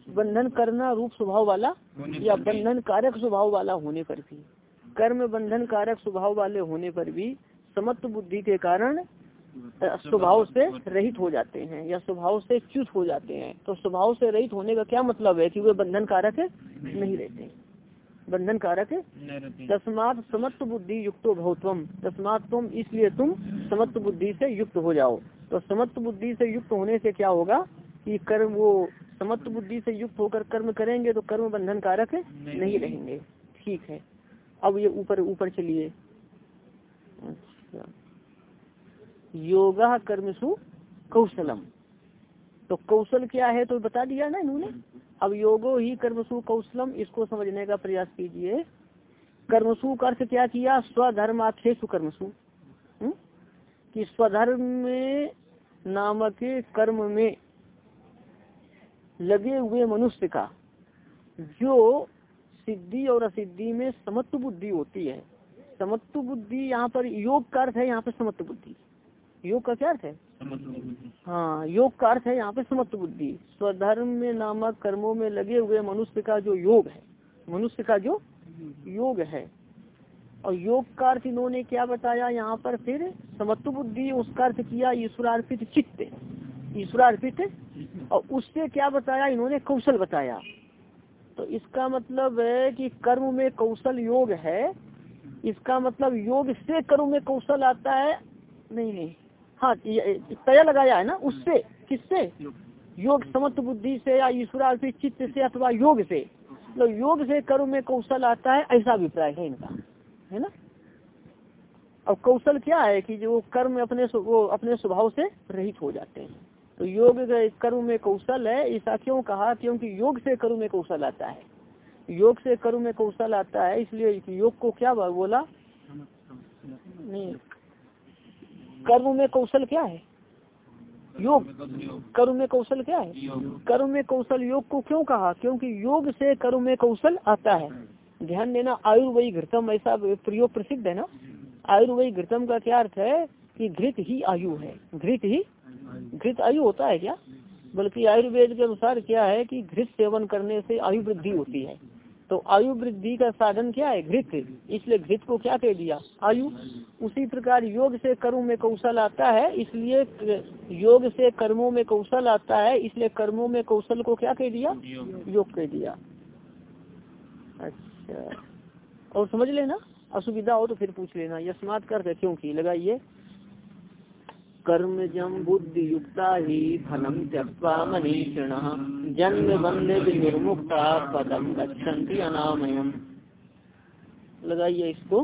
[SPEAKER 1] बंधन करना रूप स्वभाव वाला या बंधन कारक स्वभाव वाला होने पर भी। कर्म बंधन कारक स्वभाव वाले होने पर भी समत्व बुद्धि के कारण स्वभाव से रहित हो जाते हैं या स्वभाव से च्युत हो जाते हैं। तो स्वभाव से रहित होने का क्या मतलब है कि वे बंधन कारक नहीं रहते? बंधन कारक तस्मात समत्व बुद्धि युक्तो भवत्वम तस्मात तुम इसलिए तुम समत्व बुद्धि से युक्त हो जाओ। तो समत्व बुद्धि से युक्त होने से क्या होगा कि कर्म वो समत्व बुद्धि से युक्त होकर कर्म करेंगे तो कर्म बंधन कारक नहीं रहेंगे। ठीक है। अब ये ऊपर ऊपर चलिए। अच्छा। योगा कर्मसु कौशलम। तो कौशल क्या है तो बता दिया ना इन्होंने? अब योगो ही कर्मसु कौशलम, इसको समझने का प्रयास कीजिए। कर्मसु का अर्थ क्या किया? स्वधर्मार्थेशु कर्मसु। हम्म? कि स्वधर्म में, नामक कर्म में लगे हुए मनुष्य का, जो सिद्धि और असिद्धि में समत्व बुद्धि होती है। समत्व बुद्धि यहाँ पर योग का अर्थ है, यहाँ पर समत्व बुद्धि। योग का क्या अर्थ है? हाँ योग का अर्थ है यहाँ पे समत्व बुद्धि। स्वधर्म में नामक कर्मों में लगे हुए मनुष्य का जो योग है, मनुष्य का जो योग है। और योग का अर्थ इन्होंने क्या बताया? यहाँ पर फिर समत्व बुद्धि, उसका अर्थ किया ईश्वरार्पित चित्त। ईश्वरार्पित और उससे क्या बताया? इन्होंने कौशल बताया। तो इसका मतलब है कि कर्म में कौशल योग है। इसका मतलब योग से कर्म में कौशल आता है। नहीं नहीं। हाँ तय लगाया है ना उससे किससे? योग समत्व बुद्धि से या ईश्वरार्पित चित्त से अथवा योग से। तो योग से कर्म में कौशल आता है ऐसा अभिप्राय है इनका है ना? अब कौशल क्या है कि जो कर्म अपने वो अपने स्वभाव से रहित हो जाते हैं। तो योग कर्म में कौशल है ऐसा क्यों कहा? क्योंकि योग से कर्म में कौशल आता है। योग से कर्म में कौशल आता है इसलिए योग को क्या बोला? नहीं कर्म में कौशल क्या है? योग। कर्म में कौशल क्या है? कर्म में कौशल योग को क्यों कहा? क्योंकि योग से कर्म में कौशल आता है। ध्यान देना आयुर्वयी घृतम ऐसा प्रयोग प्रसिद्ध है ना? आयुर्वयी घृतम का क्या अर्थ है? कि घृत ही आयु है। घृत ही, घृत आयु होता है क्या? बल्कि आयुर्वेद के अनुसार क्या है कि घृत सेवन करने से आयु वृद्धि होती है। तो आयु वृद्धि का साधन क्या है? घृत। इसलिए घृत को क्या कह दिया? आयु। उसी प्रकार योग से कर्म में कौशल आता है इसलिए योग से कर्मों में कौशल आता है इसलिए कर्मों में कौशल को क्या कह दिया? योग। कह दिया। अच्छा। और समझ लेना? असुविधा हो तो फिर पूछ लेना। यशमात कर क्योंकि लगाइए। कर्म जम बुद्धि युक्ता ही फलम त्यक्वा मनीषिण। जन्म बंदे निर्मुक्ता पदम गच्छन्ति अनामयम। लगाइए इसको।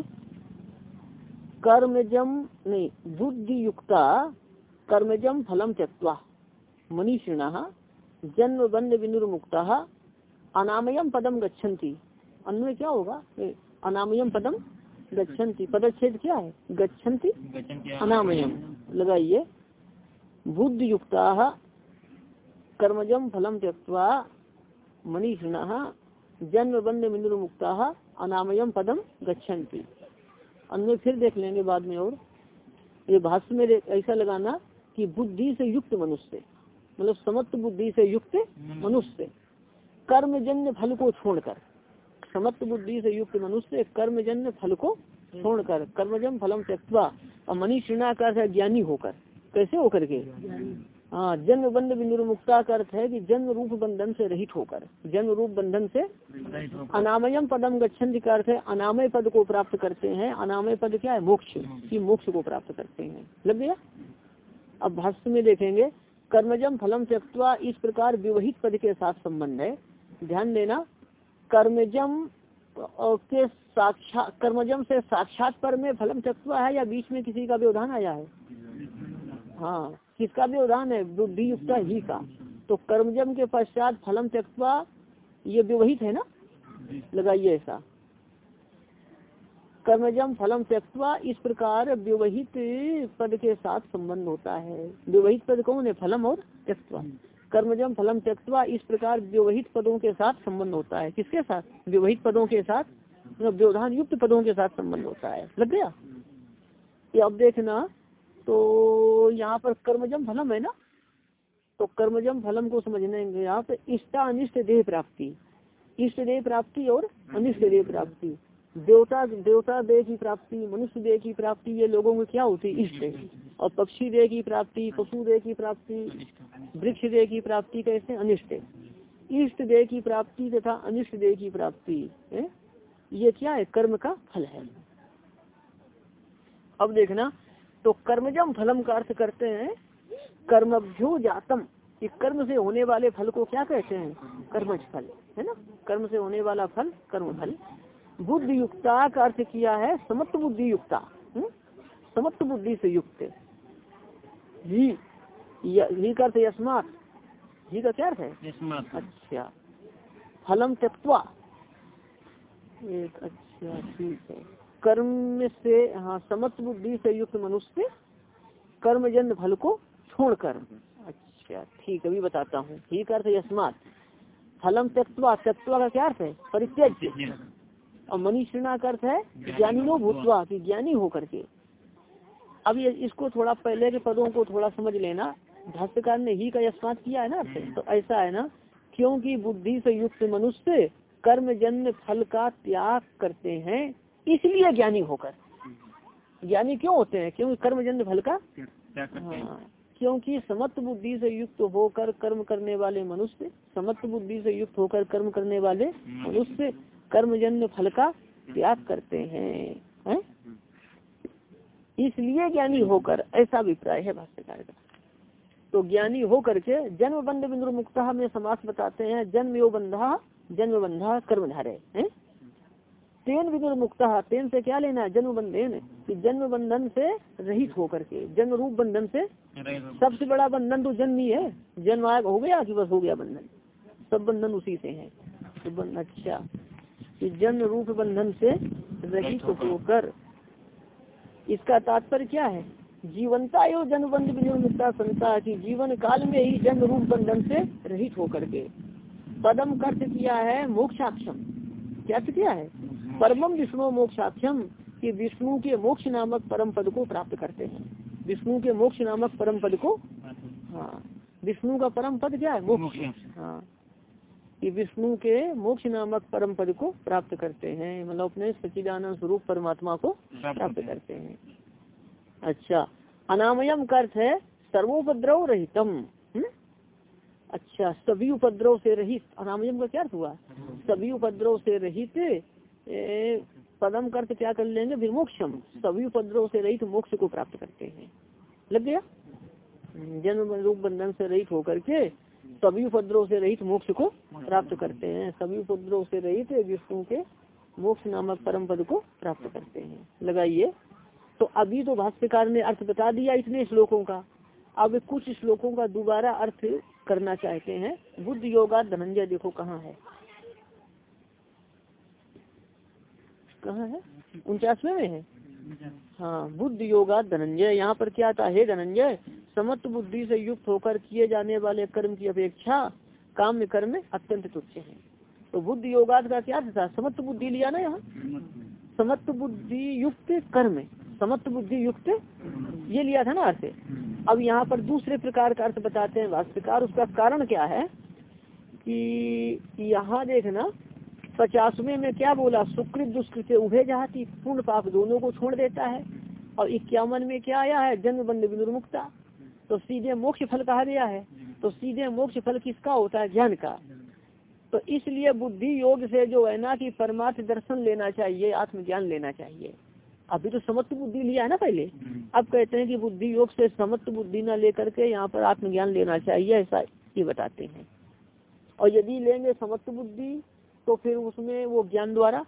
[SPEAKER 1] कर्मजम नहीं बुद्धि युक्ता कर्मजम फलम त्यक्वा मनीषिण। जन्म बंद विनिर्मुक्ता अनामयम पदम गच्छन्ति। अन्वय क्या होगा? अनामयम पदम गच्छन्ति। पदच्छेद क्या है? गच्छन्ति? अनामयम। लगाइए। बुद्ध युक्ता कर्मजम फलम त्यक्वा मनीषिण जन्म बंद मिंदुर मुक्ता अनामयम पदम गच्छन्ति। अन्य फिर देख लेंगे बाद में और। ये भाष्य में ऐसा लगाना कि बुद्धि से युक्त मनुष्य। मतलब समत्व बुद्धि से युक्त मनुष्य। कर्मजन्य फल को छोड़कर। समत्व बुद्धि से युक्त मनुष्य कर्मजन्य फल को छोड़कर कर्मजम फलम त्यक्वा और मनीषिणा का अर्थ है ज्ञानी होकर कैसे होकर के? हाँ जन्म बंध निर्मुक्ता का अर्थ है कि जन्म रूप बंधन से रहित होकर जन्म रूप बंधन से अनामयम पदम गच्छन का अर्थ है अनामय पद को प्राप्त करते हैं। अनामय पद क्या है? मोक्ष की मोक्ष को प्राप्त करते हैं। लग गया? अब भाष्य में देखेंगे कर्मजम फलम त्यक्वा इस प्रकार विवहित पद के साथ संबंध है। ध्यान देना कर्मजम के साक्षात कर्मजम से साक्षात पर में फलम चक्वा है या बीच में किसी का व्यवधान आया है? हाँ किसका व्यवधान है? बुद्धि युक्त ही का। तो कर्मजम के पश्चात फलम त्यक्वा ये व्यवहित है ना? लगाइए ऐसा। कर्मजम फलम त्यक्वा इस प्रकार व्यवहित पद के साथ संबंध होता है। व्यवहित पद कौन है? फलम और त्यक्वा कर्मजम फलम त्यक्वा इस प्रकार व्यवहित पदों के साथ संबंध होता है। किसके साथ? व्यवहित पदों के साथ मतलब व्यवधान युक्त पदों के साथ संबंध होता है। लग गया? ये अब देखना तो यहाँ पर कर्मजम फलम है ना? तो कर्मजम फलम को समझने यहाँ पे इष्टा अनिष्ट देह प्राप्ति, इष्ट देह प्राप्ति और अनिष्ट देह प्राप्ति। देवता देवता देह की प्राप्ति, मनुष्य देह की प्राप्ति, ये लोगों में क्या होती है? इष्ट और पक्षी देह की प्राप्ति, पशु देह की प्राप्ति, वृक्ष देह की प्राप्ति कैसे? अनिष्ट। इष्ट देह की प्राप्ति तथा अनिष्ट देह की प्राप्ति, है? ये क्या है? कर्म का फल है। अब देखना तो कर्मजम फलम का अर्थ करते हैं, कर्मभ्यो जातम। कि कर्म से होने वाले फल को क्या कहते हैं? कर्मज फल, है ना? कर्म से होने वाला फल कर्म फल बुद्धि युक्ता का अर्थ किया है समत्त बुद्धि युक्ता समत्त बुद्धि से युक्त। ही ही का अर्थ यस्मात। ही का क्या अर्थ है? अच्छा। फलम त्यक्वा एक अच्छा ठीक है। कर्म से हाँ समत्व बुद्धि से युक्त मनुष्य कर्मजन्य फल को छोड़कर। अच्छा ठीक अभी बताता हूँ। ठीक अर्थ यस्मात। फलम त्यक्वा त्यक्वा का क्या अर्थ है? परित्यज और मनीषणा का अर्थ है ज्ञानिनो भूतवा की ज्ञानी होकर के। अब ये इसको थोड़ा पहले के पदों को थोड़ा समझ लेना। भाष्यकार ने ही का यस्मात किया है ना तो ऐसा है ना क्योंकि बुद्धि से युक्त मनुष्य कर्म जन्म फल का त्याग करते हैं इसलिए ज्ञानी होकर। ज्ञानी क्यों होते हैं? क्योंकि कर्म जन्य फल का हाँ। क्योंकि समत्व बुद्धि से युक्त होकर कर्म करने वाले मनुष्य समत्व बुद्धि से युक्त होकर कर्म करने वाले मनुष्य कर्मजन्य फल का त्याग करते हैं है? इसलिए ज्ञानी होकर ऐसा अभिप्राय है भाष्यकार का। तो ज्ञानी होकर के जन्म बंध बिंदु मुक्ता में समास बताते हैं जन्म यो बंधा जन्म बंधा कर्मधारे है? तेन विदुर मुक्ता तेन से क्या लेना है? जन्म बंधन कि जन्म बंधन से रहित होकर के जन्म रूप बंधन से सबसे बड़ा बंधन तो जन्म ही है। जन्म आया हो गया कि बस हो गया बंधन? सब बंधन उसी से है। तो अच्छा। कि जन्म रूप बंधन से रहित होकर इसका तात्पर्य क्या है? जीवनता यो जन्म बंध विनिर्मुक्ता संता की जीवन काल में ही जन्म रूप बंधन से रहित होकर के। पदम कर्त किया है मोक्षाक्षम। क्या किया है? परमम विष्णु मोक्षाक्षम कि विष्णु के मोक्ष नामक परम पद को प्राप्त करते हैं। विष्णु के मोक्ष नामक परम पद को हाँ। विष्णु का परम पद क्या है? मोक्ष। हाँ। कि विष्णु के मोक्ष नामक परम पद को प्राप्त करते हैं मतलब अपने सचिदानंद स्वरूप परमात्मा को प्राप्त करते हैं। अच्छा अनामयम का अर्थ है सर्वोपद्रव रहितम अच्छा सभी उपद्रव से रहित अनामयम का क्या अर्थ हुआ? सभी उपद्रव से रहित पदम कर्त क्या कर लेंगे? विमोक्षम। सभी उपद्रव से रहित मोक्ष को प्राप्त करते हैं। लग गया? जन्म रूप बंधन से रहित होकर के सभी उपद्रव से रहित मोक्ष को प्राप्त करते हैं। सभी उपद्रव से रहित विष्णु के मोक्ष नामक परम पद को प्राप्त करते हैं। लगाइए। तो अभी तो भाष्यकार ने अर्थ बता दिया इतने श्लोकों का। अब कुछ श्लोकों का दोबारा अर्थ करना चाहते हैं। बुद्ध योगा धनंजय देखो कहाँ है। कहाँ है? उनचासवे में है। हाँ बुद्ध योगा धनंजय, यहाँ पर क्या आता है धनंजय समत्व बुद्धि से युक्त होकर किए जाने वाले कर्म की अपेक्षा काम कर्म अत्यंत तुच्छ है। तो बुद्ध योगाद का क्या था? समत्व बुद्धि लिया ना यहाँ? समत्व बुद्धि युक्त कर्म समत्व बुद्धि युक्त, ये लिया था ना अर्थ। अब यहाँ पर दूसरे प्रकार का अर्थ बताते हैं, भाष्यकार, उसका कारण क्या है? कि यहाँ देखना पचासवें में क्या बोला? सुकृत दुष्कृत उभे जाती, पूर्ण पाप दोनों को छोड़ देता है। और इक्यावन में क्या आया है? जन्म बंद विनुर्मुक्ता। तो सीधे मोक्ष फल कहा गया है। तो सीधे मोक्ष फल किसका होता है? ज्ञान का। तो इसलिए बुद्धि योग से जो है ना कि परमार्थ दर्शन लेना चाहिए, आत्मज्ञान लेना चाहिए। अभी तो समत्व बुद्धि लिया है ना पहले? अब कहते हैं कि बुद्धि योग से समत्व बुद्धि ना लेकर के यहाँ पर आत्मज्ञान लेना चाहिए, ऐसा ये बताते हैं। और यदि लेंगे समत्व बुद्धि तो फिर उसमें वो ज्ञान द्वारा,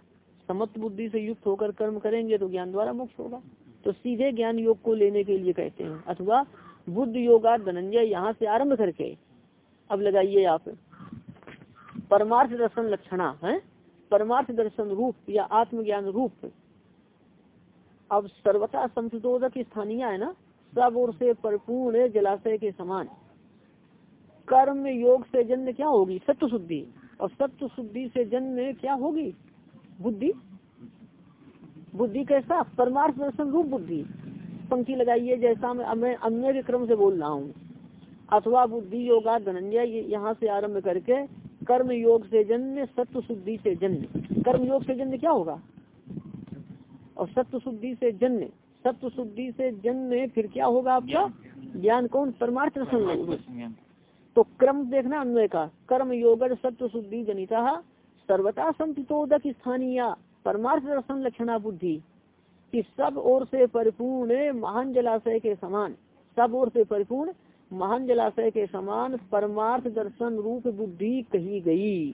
[SPEAKER 1] समत्व बुद्धि से युक्त होकर कर्म करेंगे तो ज्ञान द्वारा मोक्ष होगा। तो सीधे ज्ञान योग को लेने के लिए कहते हैं। अथवा बुद्ध योगा धनंजय यहाँ से आरंभ करके, अब लगाइए आप, परमार्थ दर्शन लक्षणा, है? परमार्थ दर्शन रूप या आत्मज्ञान रूप। अब सर्वथा संशोधक स्थानीय है ना, सब ओर से परिपूर्ण जलाशय के समान। कर्म योग से जन्म क्या होगी? सत्य शुद्धि। और सत्य शुद्धि से जन्म क्या होगी? बुद्धि? बुद्धि कैसा? परमार्थ दर्शन रूप बुद्धि। पंक्ति लगाइए जैसा मैं मैं अन्य के क्रम से बोल रहा हूँ। अथवा बुद्धि योगा धनंजय यहाँ से आरंभ करके कर्म योग से जन्म सत्य शुद्धि से जन्म। कर्म योग से जन्म क्या होगा? और सत्य शुद्धि से जन्म सत्य शुद्धि से जन्म फिर क्या होगा आपका? ज्ञान। कौन? परमार्थ दर्शन तो क्रम देखना अन्वय का। कर्म योग सत्य शुद्धि जनिता सर्वता संतोदक स्थानीय, परमार्थ दर्शन लक्षणा बुद्धि। कि सब ओर से परिपूर्ण महान जलाशय के समान, सब ओर से परिपूर्ण महान जलाशय के समान परमार्थ दर्शन रूप बुद्धि कही गई।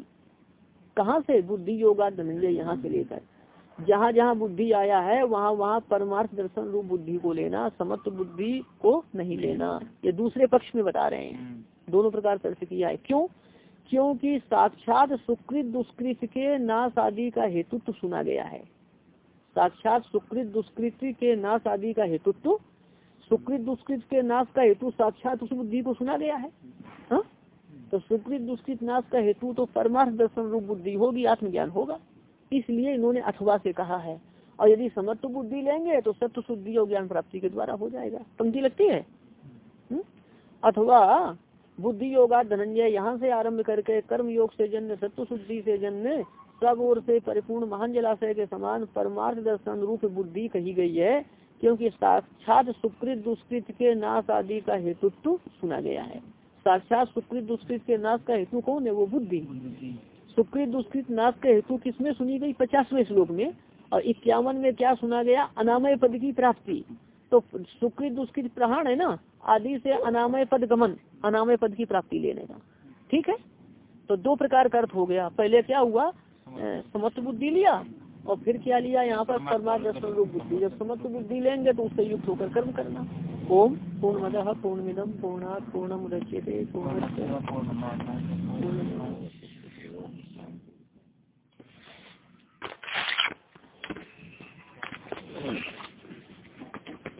[SPEAKER 1] कहाँ से? बुद्धि योगा धनंजय यहाँ से लेकर। जहाँ जहाँ बुद्धि आया है, वहाँ वहाँ परमार्थ दर्शन रूप बुद्धि को लेना, समत्व बुद्धि को नहीं लेना। ये दूसरे पक्ष में बता रहे हैं। दोनों प्रकार तर्क किया है। क्यों? क्योंकि साक्षात सुकृत दुष्कृत के नाश आदि का हेतुत्व सुना गया है। साक्षात सुकृत दुष्कृत के नाश आदि का हेतुत्व, सुकृत दुष्कृत के नाश का हेतु साक्षात उस बुद्धि को सुना गया है। हा? तो सुकृत दुष्कृत नाश का हेतु तो परमार्थ दर्शन रूप बुद्धि होगी, आत्मज्ञान होगा। इसलिए इन्होंने अथवा से कहा है, और यदि समत्व बुद्धि लेंगे तो सत्य शुद्धि और ज्ञान प्राप्ति के द्वारा हो जाएगा। पंक्ति लगती है? अथवा बुद्धि योगा धनंजय यहाँ से आरंभ करके कर्म योग से जन्म सत्व शुद्धि से जन्म सब ओर से परिपूर्ण महान जलाशय के समान परमार्थ दर्शन रूप बुद्धि कही गई है, क्योंकि साक्षात सुकृत दुष्कृत के नाश आदि का हेतुत्व सुना गया है। साक्षात सुकृत दुष्कृत के नाश का हेतु कौन है? वो बुद्धि। सुकृत दुष्कृत नाश का हेतु किसमें सुनी गई? पचासवें श्लोक में। और इक्यावन में क्या सुना गया? अनामय पद की प्राप्ति। तो सुकृत दुष्कृत प्रहण है ना आदि से अनामय पद गमन अनामय पद की प्राप्ति लेने का। ठीक है? तो दो प्रकार का अर्थ हो गया। पहले क्या हुआ? समस्त बुद्धि लिया और फिर क्या लिया? यहाँ पर परमादर्शन रूप बुद्धि। जब समस्त बुद्धि लेंगे तो उससे युक्त होकर कर्म करना। ओम पूर्ण मद पूर्णमिदम पूर्णा पूर्ण मुदच्यते पूर्ण